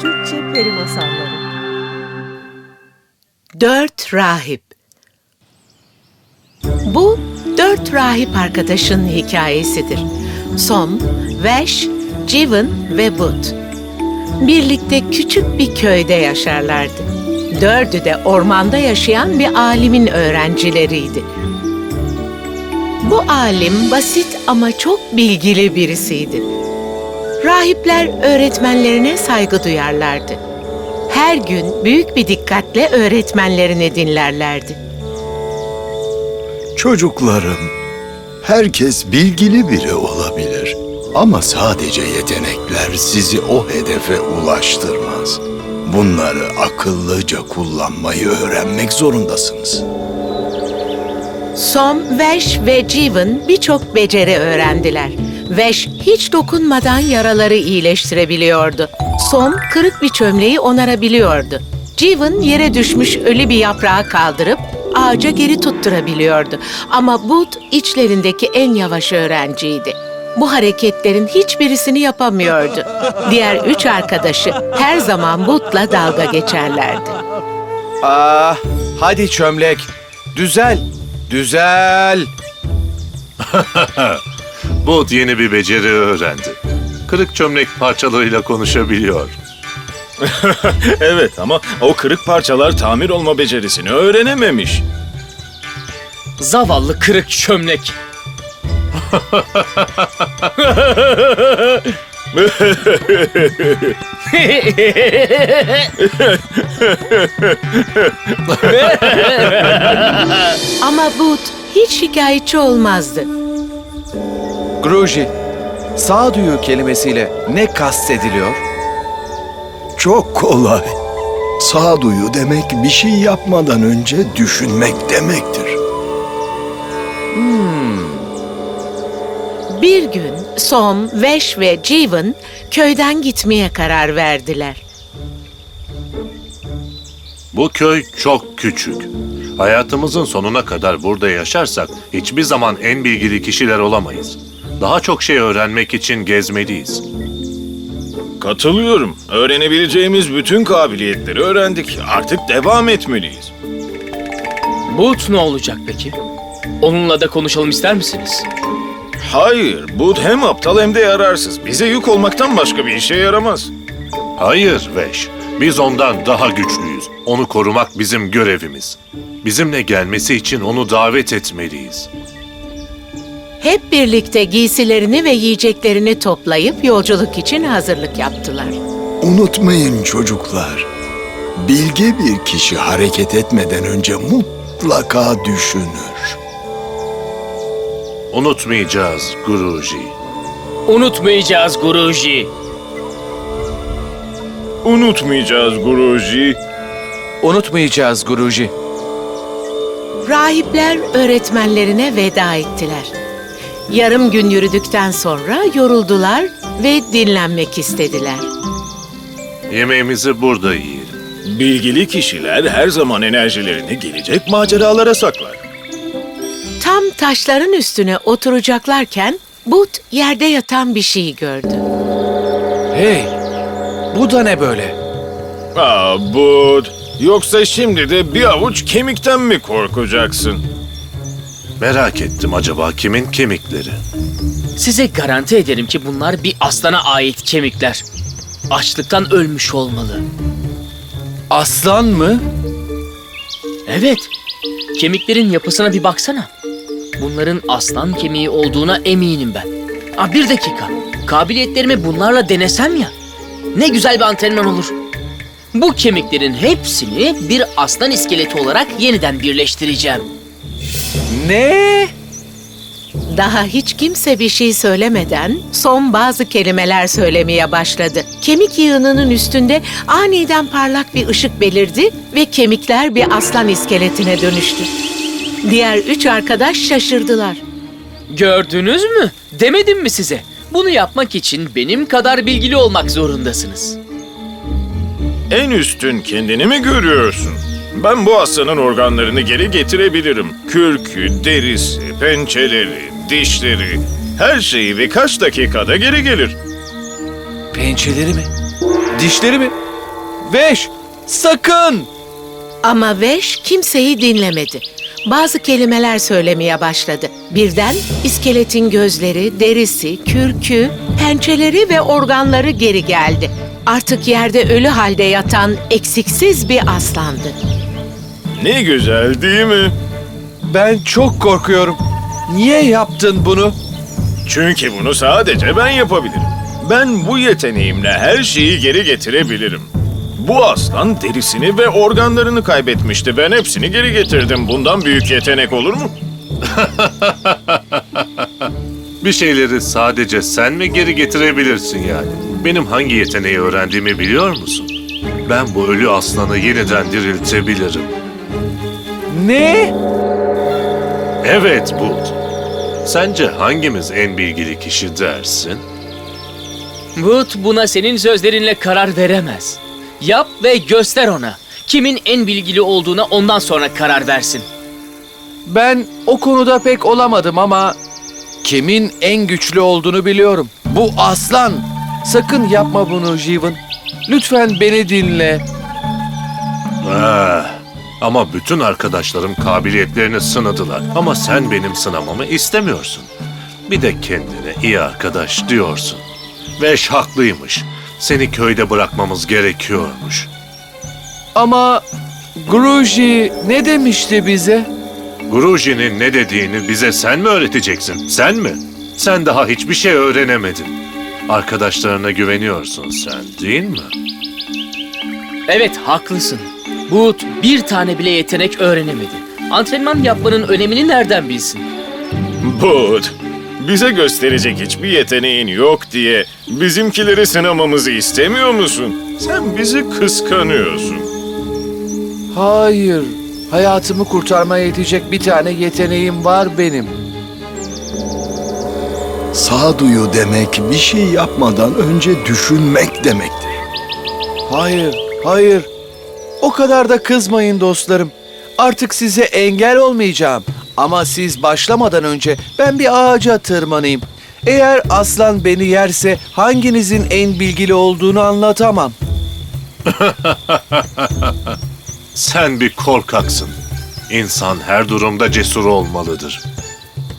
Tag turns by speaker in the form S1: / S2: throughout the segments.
S1: Türkçe Peri Masalları
S2: Dört Rahip Bu dört rahip arkadaşın hikayesidir. Som, Vesh, Jivan ve Bud. Birlikte küçük bir köyde yaşarlardı. Dördü de ormanda yaşayan bir alimin öğrencileriydi. Bu alim basit ama çok bilgili birisiydi. Rahipler öğretmenlerine saygı duyarlardı. Her gün büyük bir dikkatle öğretmenlerini dinlerlerdi.
S3: Çocuklarım, herkes bilgili biri olabilir. Ama sadece yetenekler sizi o hedefe ulaştırmaz. Bunları akıllıca kullanmayı öğrenmek zorundasınız.
S2: Som, Vesh ve Jivan birçok beceri öğrendiler. Vesh hiç dokunmadan yaraları iyileştirebiliyordu. Som kırık bir çömleği onarabiliyordu. Jivan yere düşmüş ölü bir yaprağı kaldırıp ağaca geri tutturabiliyordu. Ama Bud içlerindeki en yavaş öğrenciydi. Bu hareketlerin hiçbirisini yapamıyordu. Diğer üç arkadaşı her zaman Bud'la dalga geçerlerdi.
S4: Aa, hadi çömlek. Düzel. Düzel.
S5: Bud yeni bir beceri öğrendi. Kırık çömlek parçalarıyla konuşabiliyor.
S6: Evet ama o kırık parçalar tamir olma becerisini öğrenememiş.
S7: Zavallı kırık çömlek.
S2: Ama Bud hiç şikayetçi olmazdı.
S4: Gruji. Sağduyu kelimesiyle ne kastediliyor?
S3: Çok kolay. Sağduyu demek bir şey yapmadan önce düşünmek demektir.
S2: Bir gün Som, Vesh ve Jivan köyden gitmeye karar verdiler.
S5: Bu köy çok küçük. Hayatımızın sonuna kadar burada yaşarsak hiçbir zaman en bilgili kişiler olamayız. Daha çok şey öğrenmek için gezmeliyiz.
S6: Katılıyorum. Öğrenebileceğimiz bütün kabiliyetleri öğrendik. Artık devam etmeliyiz.
S7: Boot ne olacak peki? Onunla da konuşalım ister misiniz?
S6: Hayır, Bud hem aptal hem de yararsız. Bize yük olmaktan başka bir işe yaramaz.
S5: Hayır Veş, biz ondan daha güçlüyüz. Onu korumak bizim görevimiz. Bizimle gelmesi için onu davet etmeliyiz.
S2: Hep birlikte giysilerini ve yiyeceklerini toplayıp yolculuk için hazırlık yaptılar.
S3: Unutmayın çocuklar. Bilge bir kişi hareket etmeden önce mutlaka düşünür.
S5: Unutmayacağız Guruji.
S7: Unutmayacağız Guruji.
S6: Unutmayacağız Guruji.
S4: Unutmayacağız Guruji.
S2: Rahipler öğretmenlerine veda ettiler. Yarım gün yürüdükten sonra yoruldular ve dinlenmek istediler.
S5: Yemeğimizi burada yiyelim.
S6: Bilgili kişiler her zaman enerjilerini gelecek maceralara saklar.
S2: Tam taşların üstüne oturacaklarken Bud yerde yatan bir şey gördü.
S4: Hey, bu da ne böyle?
S6: Aa Bud, yoksa şimdi de bir avuç kemikten mi korkacaksın?
S5: Merak ettim acaba kimin kemikleri?
S7: Size garanti ederim ki bunlar bir aslana ait kemikler. Açlıktan ölmüş olmalı.
S4: Aslan mı?
S7: Evet. Kemiklerin yapısına bir baksana. Bunların aslan kemiği olduğuna eminim ben. Aa, bir dakika. Kabiliyetlerimi bunlarla denesem ya. Ne güzel bir antrenman olur. Bu kemiklerin hepsini bir aslan iskeleti olarak yeniden birleştireceğim.
S4: Ne?
S2: Daha hiç kimse bir şey söylemeden son bazı kelimeler söylemeye başladı. Kemik yığınının üstünde aniden parlak bir ışık belirdi ve kemikler bir aslan iskeletine dönüştü. Diğer üç arkadaş şaşırdılar.
S7: Gördünüz mü? Demedim mi size? Bunu yapmak için benim kadar bilgili olmak zorundasınız.
S6: En üstün kendini mi görüyorsun? Ben bu aslanın organlarını geri getirebilirim. Kürkü, derisi, pençeleri, dişleri, her şeyi birkaç dakikada geri gelir.
S4: Pençeleri mi? Dişleri mi? Veş, sakın!
S2: Ama Veş kimseyi dinlemedi. Bazı kelimeler söylemeye başladı. Birden iskeletin gözleri, derisi, kürkü, pençeleri ve organları geri geldi. Artık yerde ölü halde yatan eksiksiz bir aslandı.
S6: Ne güzel değil mi?
S4: Ben çok korkuyorum. Niye yaptın bunu?
S6: Çünkü bunu sadece ben yapabilirim. Ben bu yeteneğimle her şeyi geri getirebilirim. Bu aslan derisini ve organlarını kaybetmişti. Ben hepsini geri getirdim. Bundan büyük yetenek olur mu?
S5: Bir şeyleri sadece sen mi geri getirebilirsin yani? Benim hangi yeteneği öğrendiğimi biliyor musun? Ben bu ölü aslanı yeniden diriltebilirim.
S4: Ne?
S5: Evet Bud. Sence hangimiz en bilgili kişi dersin?
S7: Wood buna senin sözlerinle karar veremez. Yap ve göster ona. Kimin en bilgili olduğuna ondan sonra karar versin.
S4: Ben o konuda pek olamadım ama kimin en güçlü olduğunu biliyorum. Bu aslan. Sakın yapma bunu Jivan. Lütfen beni dinle.
S5: Ah, ama bütün arkadaşlarım kabiliyetlerini sınadılar. Ama sen benim sınamamı istemiyorsun. Bir de kendine iyi arkadaş diyorsun. Veş haklıymış. Seni köyde bırakmamız gerekiyormuş.
S4: Ama Gruji ne demişti bize?
S5: Guruji'nin ne dediğini bize sen mi öğreteceksin? Sen mi? Sen daha hiçbir şey öğrenemedin. Arkadaşlarına güveniyorsun sen, değil mi?
S7: Evet haklısın. Wood bir tane bile yetenek öğrenemedi. Antrenman yapmanın önemini nereden bilsin?
S6: Bud, bize gösterecek hiçbir yeteneğin yok diye bizimkileri sınamamızı istemiyor musun? Sen bizi kıskanıyorsun.
S4: Hayır. Hayatımı kurtarmaya yetecek bir tane yeteneğim var benim.
S3: Sağduyu demek bir şey yapmadan önce düşünmek demektir.
S4: Hayır, hayır. O kadar da kızmayın dostlarım. Artık size engel olmayacağım. Ama siz başlamadan önce ben bir ağaca tırmanayım. Eğer aslan beni yerse hanginizin en bilgili olduğunu anlatamam.
S5: Sen bir korkaksın. İnsan her durumda cesur olmalıdır.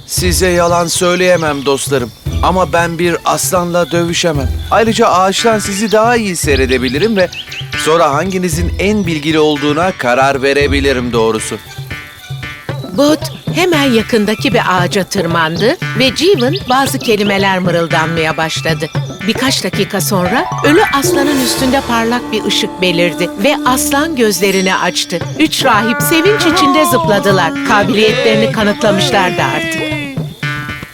S4: Size yalan söyleyemem dostlarım. Ama ben bir aslanla dövüşemem. Ayrıca ağaçtan sizi daha iyi seyredebilirim ve sonra hanginizin en bilgili olduğuna karar verebilirim doğrusu.
S2: Bud hemen yakındaki bir ağaca tırmandı ve Jeevan bazı kelimeler mırıldanmaya başladı. Birkaç dakika sonra ölü aslanın üstünde parlak bir ışık belirdi ve aslan gözlerini açtı. Üç rahip sevinç içinde zıpladılar. Kabiliyetlerini kanıtlamışlardı artık.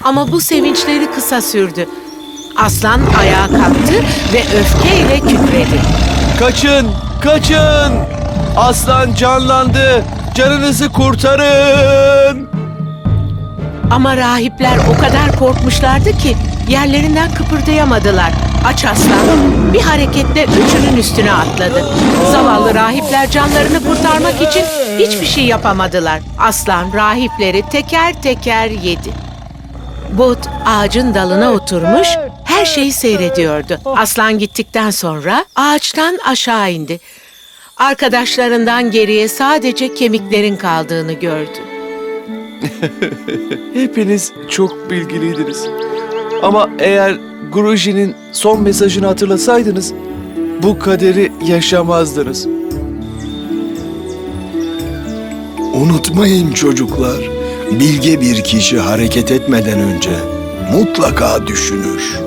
S2: Ama bu sevinçleri kısa sürdü. Aslan ayağa kalktı ve öfkeyle kükredi.
S4: Kaçın! Kaçın! Aslan canlandı! Canınızı kurtarın!
S2: Ama rahipler o kadar korkmuşlardı ki yerlerinden kıpırdayamadılar. Aç aslan bir hareketle üçünün üstüne atladı. Zavallı rahipler canlarını kurtarmak için hiçbir şey yapamadılar. Aslan rahipleri teker teker yedi. Bud ağacın dalına oturmuş her şeyi seyrediyordu. Aslan gittikten sonra ağaçtan aşağı indi. Arkadaşlarından geriye sadece kemiklerin kaldığını gördü.
S4: Hepiniz çok bilgiliydiniz. Ama eğer Guruji'nin son mesajını hatırlasaydınız bu kaderi yaşamazdınız.
S3: Unutmayın çocuklar, bilge bir kişi hareket etmeden önce mutlaka düşünür.